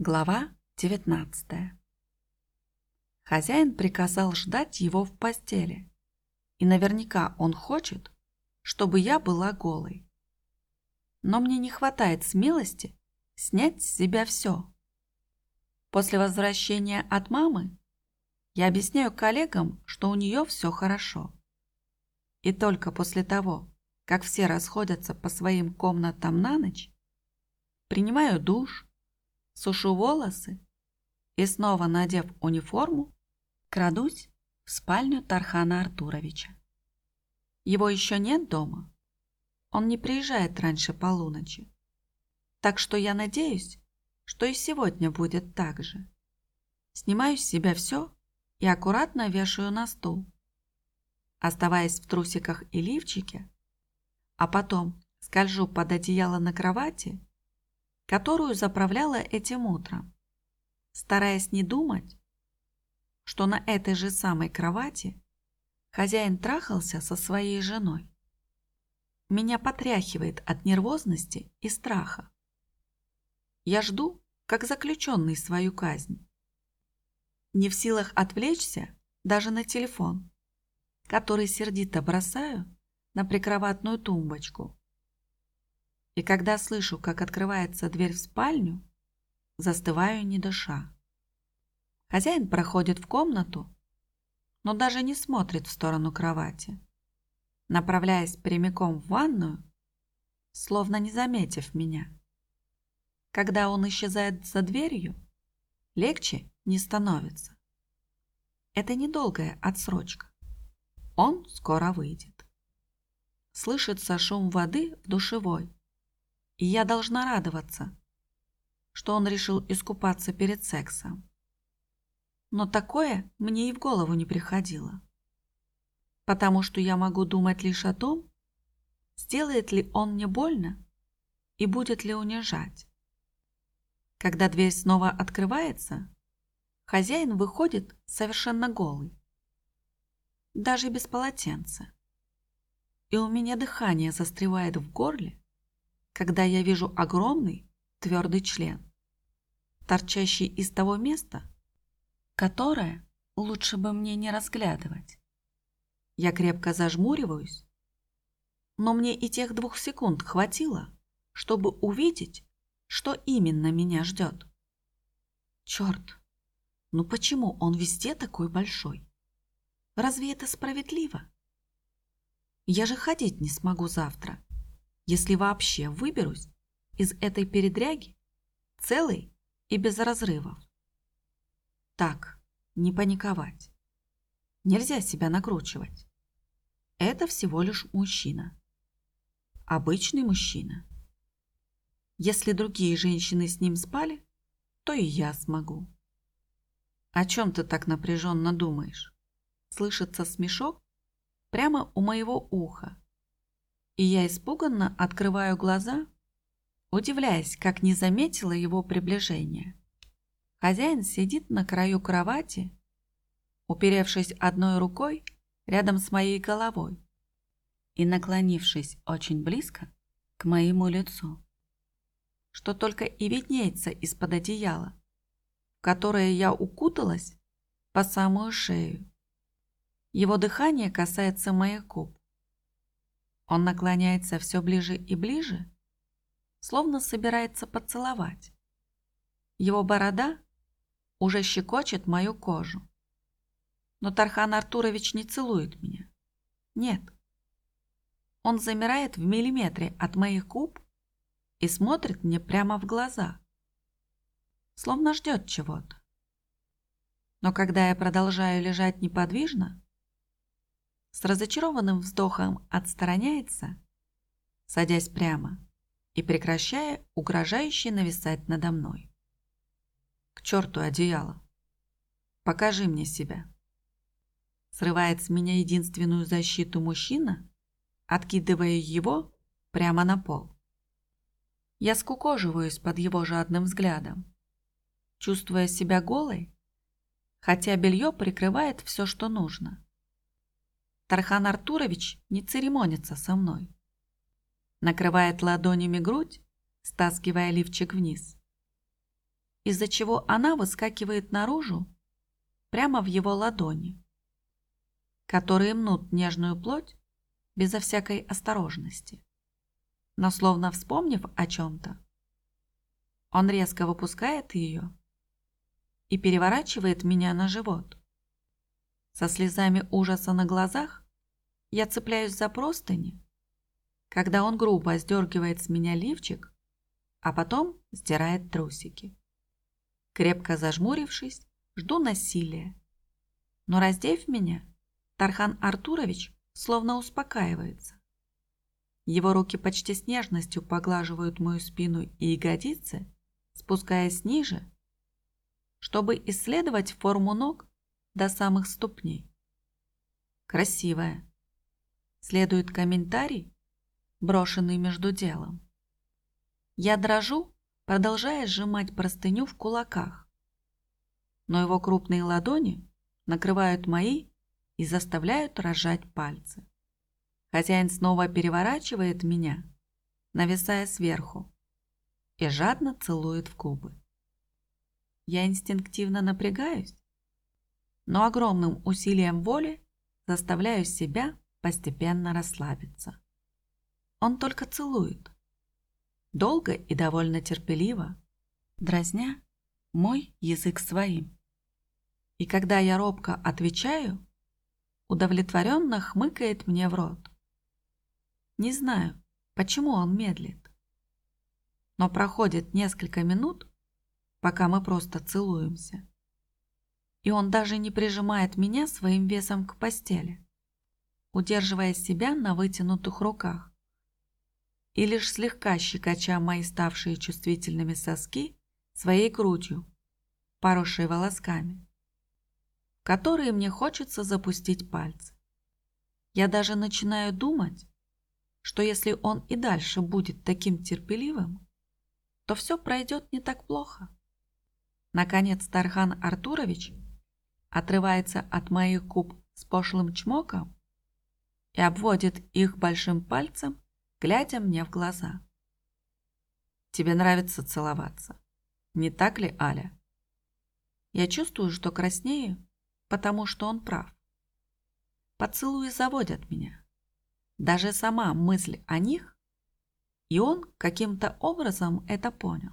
Глава 19 Хозяин приказал ждать его в постели. И наверняка он хочет, чтобы я была голой. Но мне не хватает смелости снять с себя все. После возвращения от мамы я объясняю коллегам, что у нее все хорошо. И только после того, как все расходятся по своим комнатам на ночь, принимаю душ, сушу волосы и снова, надев униформу, крадусь в спальню Тархана Артуровича. Его еще нет дома. Он не приезжает раньше полуночи. Так что я надеюсь, что и сегодня будет так же. Снимаю с себя все и аккуратно вешаю на стул. Оставаясь в трусиках и лифчике, а потом скольжу под одеяло на кровати которую заправляла этим утром, стараясь не думать, что на этой же самой кровати хозяин трахался со своей женой. Меня потряхивает от нервозности и страха. Я жду, как заключенный свою казнь. Не в силах отвлечься даже на телефон, который сердито бросаю на прикроватную тумбочку и когда слышу, как открывается дверь в спальню, застываю не дыша. Хозяин проходит в комнату, но даже не смотрит в сторону кровати, направляясь прямиком в ванную, словно не заметив меня. Когда он исчезает за дверью, легче не становится. Это недолгая отсрочка. Он скоро выйдет. Слышится шум воды в душевой, и я должна радоваться, что он решил искупаться перед сексом. Но такое мне и в голову не приходило. Потому что я могу думать лишь о том, сделает ли он мне больно и будет ли унижать. Когда дверь снова открывается, хозяин выходит совершенно голый, даже без полотенца. И у меня дыхание застревает в горле, когда я вижу огромный твердый член, торчащий из того места, которое лучше бы мне не разглядывать. Я крепко зажмуриваюсь, но мне и тех двух секунд хватило, чтобы увидеть, что именно меня ждет. Черт, ну почему он везде такой большой? Разве это справедливо? Я же ходить не смогу завтра если вообще выберусь из этой передряги целый и без разрывов. Так, не паниковать. Нельзя себя накручивать. Это всего лишь мужчина. Обычный мужчина. Если другие женщины с ним спали, то и я смогу. О чем ты так напряженно думаешь? Слышится смешок прямо у моего уха и я испуганно открываю глаза, удивляясь, как не заметила его приближения. Хозяин сидит на краю кровати, уперевшись одной рукой рядом с моей головой и наклонившись очень близко к моему лицу, что только и виднеется из-под одеяла, в которое я укуталась по самую шею. Его дыхание касается моих губ, он наклоняется все ближе и ближе, словно собирается поцеловать. Его борода уже щекочет мою кожу. Но Тархан Артурович не целует меня. Нет. Он замирает в миллиметре от моих губ и смотрит мне прямо в глаза, словно ждет чего-то. Но когда я продолжаю лежать неподвижно, с разочарованным вздохом отстраняется, садясь прямо и прекращая угрожающе нависать надо мной. К черту одеяло. Покажи мне себя. Срывает с меня единственную защиту мужчина, откидывая его прямо на пол. Я скукоживаюсь под его жадным взглядом, чувствуя себя голой, хотя белье прикрывает все, что нужно. Тархан Артурович не церемонится со мной. Накрывает ладонями грудь, стаскивая лифчик вниз. из-за чего она выскакивает наружу прямо в его ладони, которые мнут нежную плоть безо всякой осторожности. Но словно вспомнив о чем-то, он резко выпускает ее и переворачивает меня на живот. Со слезами ужаса на глазах я цепляюсь за простыни, когда он грубо сдергивает с меня лифчик, а потом сдирает трусики. Крепко зажмурившись, жду насилия. Но раздев меня, Тархан Артурович словно успокаивается. Его руки почти с нежностью поглаживают мою спину и ягодицы, спускаясь ниже, чтобы исследовать форму ног до самых ступней. Красивая. Следует комментарий, брошенный между делом. Я дрожу, продолжая сжимать простыню в кулаках. Но его крупные ладони накрывают мои и заставляют рожать пальцы. Хозяин снова переворачивает меня, нависая сверху, и жадно целует в губы. Я инстинктивно напрягаюсь, но огромным усилием воли заставляю себя постепенно расслабиться. Он только целует. Долго и довольно терпеливо, дразня мой язык своим. И когда я робко отвечаю, удовлетворенно хмыкает мне в рот. Не знаю, почему он медлит. Но проходит несколько минут, пока мы просто целуемся. И он даже не прижимает меня своим весом к постели, удерживая себя на вытянутых руках. И лишь слегка щекоча мои ставшие чувствительными соски своей грудью, поросшей волосками, в которые мне хочется запустить пальцы. Я даже начинаю думать, что если он и дальше будет таким терпеливым, то все пройдет не так плохо. Наконец Тархан Артурович отрывается от моих губ с пошлым чмоком и обводит их большим пальцем, глядя мне в глаза. «Тебе нравится целоваться, не так ли, Аля?» Я чувствую, что краснею, потому что он прав. Поцелуи заводят меня. Даже сама мысль о них, и он каким-то образом это понял.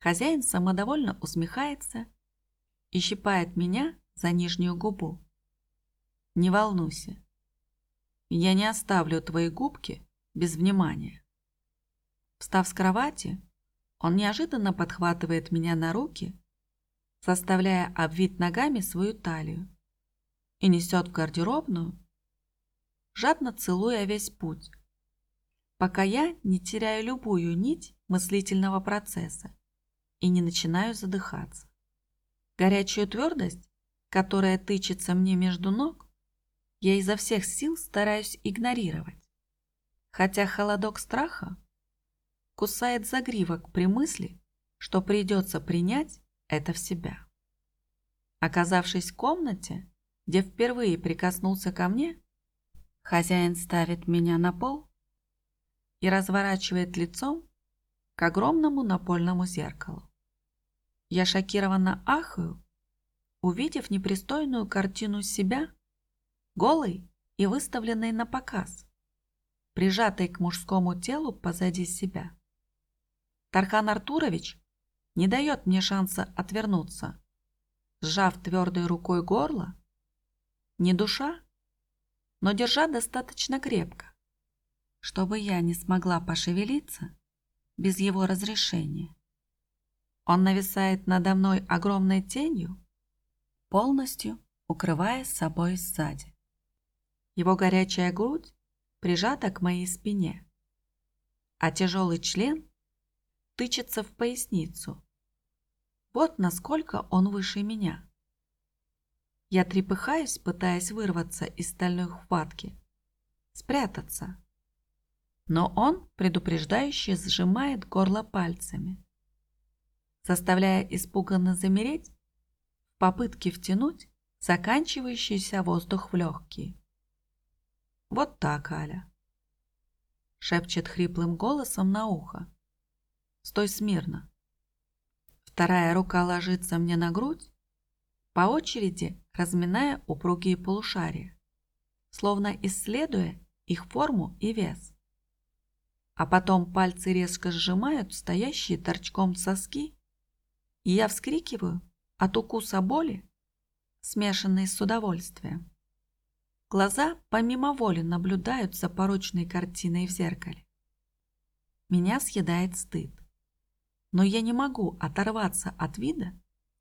Хозяин самодовольно усмехается и щипает меня за нижнюю губу. Не волнуйся, я не оставлю твои губки без внимания. Встав с кровати, он неожиданно подхватывает меня на руки, заставляя обвить ногами свою талию и несет в гардеробную, жадно целуя весь путь, пока я не теряю любую нить мыслительного процесса и не начинаю задыхаться. Горячую твердость, которая тычется мне между ног, я изо всех сил стараюсь игнорировать. Хотя холодок страха кусает загривок при мысли, что придется принять это в себя. Оказавшись в комнате, где впервые прикоснулся ко мне, хозяин ставит меня на пол и разворачивает лицом к огромному напольному зеркалу. Я шокированно ахаю, увидев непристойную картину себя, голой и выставленной на показ, прижатой к мужскому телу позади себя. Тархан Артурович не дает мне шанса отвернуться, сжав твердой рукой горло, не душа, но держа достаточно крепко, чтобы я не смогла пошевелиться без его разрешения. Он нависает надо мной огромной тенью, полностью укрывая собой сзади. Его горячая грудь прижата к моей спине, а тяжелый член тычется в поясницу. Вот насколько он выше меня. Я трепыхаюсь, пытаясь вырваться из стальной хватки, спрятаться. Но он предупреждающе сжимает горло пальцами заставляя испуганно замереть в попытке втянуть заканчивающийся воздух в легкие. «Вот так, Аля!» шепчет хриплым голосом на ухо. «Стой смирно. Вторая рука ложится мне на грудь, по очереди разминая упругие полушария, словно исследуя их форму и вес. А потом пальцы резко сжимают стоящие торчком соски, и я вскрикиваю от укуса боли, смешанной с удовольствием. Глаза помимо воли наблюдают за порочной картиной в зеркале. Меня съедает стыд. Но я не могу оторваться от вида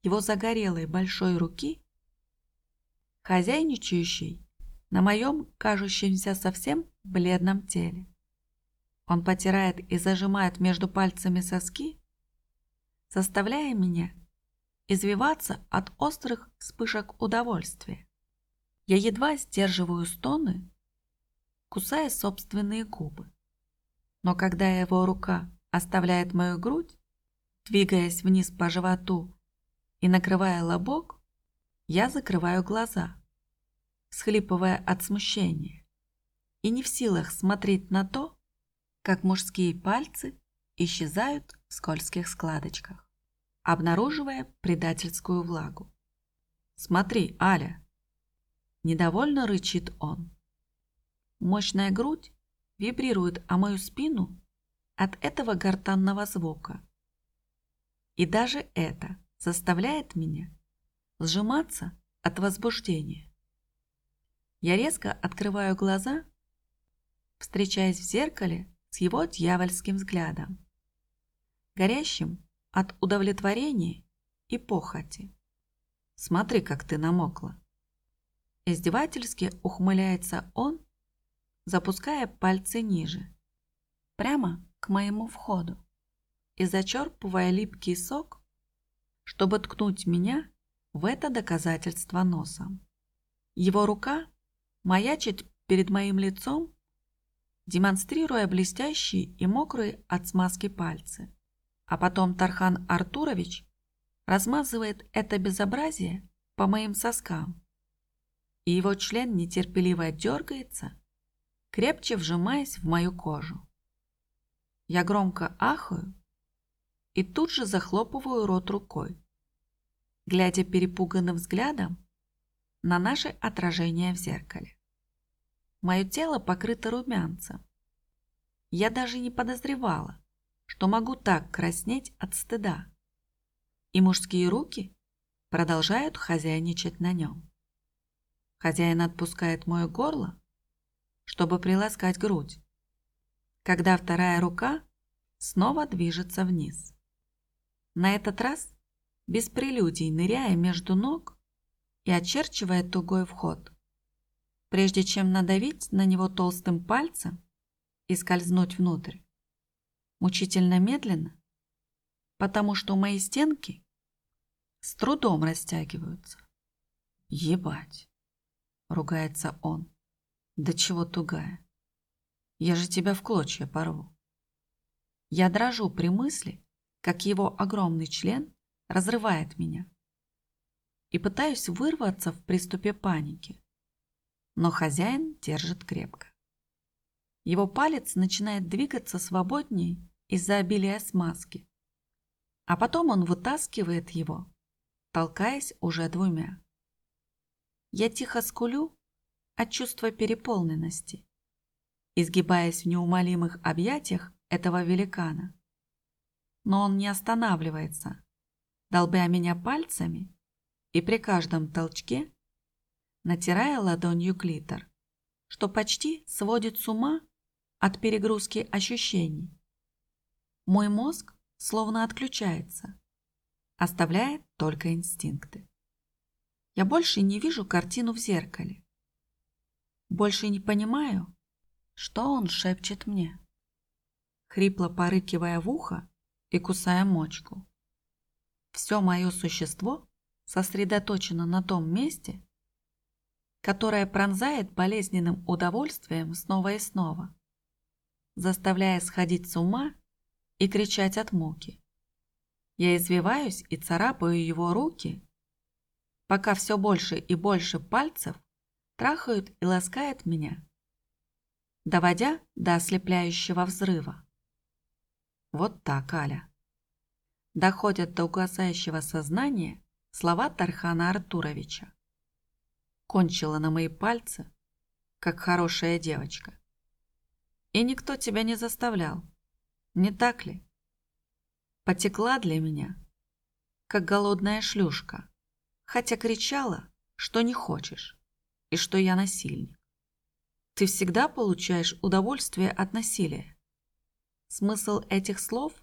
его загорелой большой руки, хозяйничающей на моем кажущемся совсем бледном теле. Он потирает и зажимает между пальцами соски, заставляя меня извиваться от острых вспышек удовольствия. Я едва сдерживаю стоны, кусая собственные губы. Но когда его рука оставляет мою грудь, двигаясь вниз по животу и накрывая лобок, я закрываю глаза, схлипывая от смущения, и не в силах смотреть на то, как мужские пальцы исчезают в скользких складочках, обнаруживая предательскую влагу. «Смотри, Аля!» Недовольно рычит он. Мощная грудь вибрирует о мою спину от этого гортанного звука. И даже это заставляет меня сжиматься от возбуждения. Я резко открываю глаза, встречаясь в зеркале с его дьявольским взглядом, горящим от удовлетворения и похоти. Смотри, как ты намокла. Издевательски ухмыляется он, запуская пальцы ниже, прямо к моему входу и зачерпывая липкий сок, чтобы ткнуть меня в это доказательство носом. Его рука маячит перед моим лицом, демонстрируя блестящие и мокрые от смазки пальцы. А потом Тархан Артурович размазывает это безобразие по моим соскам, и его член нетерпеливо дергается, крепче вжимаясь в мою кожу. Я громко ахаю и тут же захлопываю рот рукой, глядя перепуганным взглядом на наше отражение в зеркале. Мое тело покрыто румянцем. Я даже не подозревала, что могу так краснеть от стыда. И мужские руки продолжают хозяйничать на нем. Хозяин отпускает мое горло, чтобы приласкать грудь, когда вторая рука снова движется вниз. На этот раз без прелюдий ныряя между ног и очерчивая тугой вход, прежде чем надавить на него толстым пальцем и скользнуть внутрь. Мучительно медленно, потому что мои стенки с трудом растягиваются. Ебать, ругается он. Да чего тугая. Я же тебя в клочья порву. Я дрожу при мысли, как его огромный член разрывает меня. И пытаюсь вырваться в приступе паники. Но хозяин держит крепко. Его палец начинает двигаться свободнее из-за обилия смазки. А потом он вытаскивает его, толкаясь уже двумя. Я тихо скулю от чувства переполненности, изгибаясь в неумолимых объятиях этого великана но он не останавливается, долбя меня пальцами и при каждом толчке натирая ладонью клитор, что почти сводит с ума от перегрузки ощущений. Мой мозг словно отключается, оставляет только инстинкты. Я больше не вижу картину в зеркале. Больше не понимаю, что он шепчет мне. Хрипло порыкивая в ухо, и кусая мочку. Все мое существо сосредоточено на том месте, которое пронзает болезненным удовольствием снова и снова, заставляя сходить с ума и кричать от муки. Я извиваюсь и царапаю его руки, пока все больше и больше пальцев трахают и ласкают меня, доводя до ослепляющего взрыва. Вот так, Аля. доходят до угасающего сознания слова Тархана Артуровича. Кончила на мои пальцы, как хорошая девочка. И никто тебя не заставлял, не так ли? Потекла для меня, как голодная шлюшка, хотя кричала, что не хочешь и что я насильник. Ты всегда получаешь удовольствие от насилия. Смысл этих слов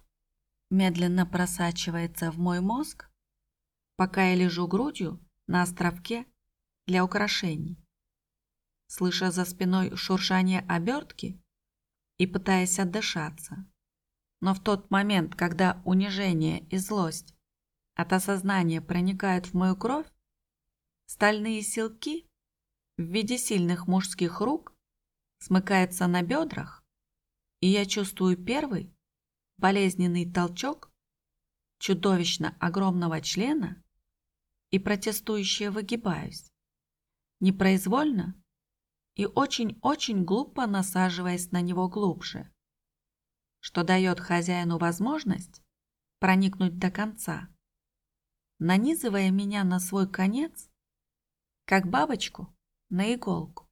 медленно просачивается в мой мозг, пока я лежу грудью на островке для украшений. Слыша за спиной шуршание обертки и пытаясь отдышаться. Но в тот момент, когда унижение и злость от осознания проникают в мою кровь, стальные силки в виде сильных мужских рук смыкается на бедрах, и я чувствую первый болезненный толчок чудовищно огромного члена и протестующе выгибаюсь, непроизвольно и очень-очень глупо насаживаясь на него глубже, что дает хозяину возможность проникнуть до конца, нанизывая меня на свой конец, как бабочку на иголку.